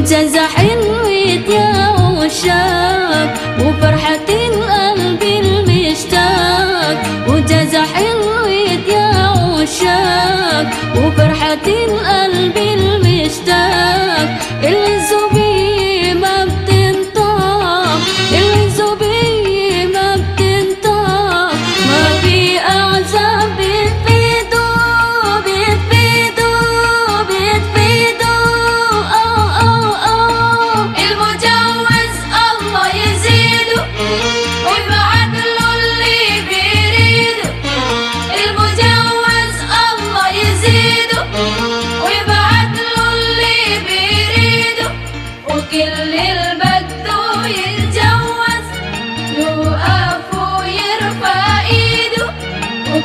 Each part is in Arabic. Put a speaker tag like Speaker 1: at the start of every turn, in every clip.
Speaker 1: وانجز حنويت يا وشاك وفرحة القلب المشتاق وشاك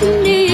Speaker 2: can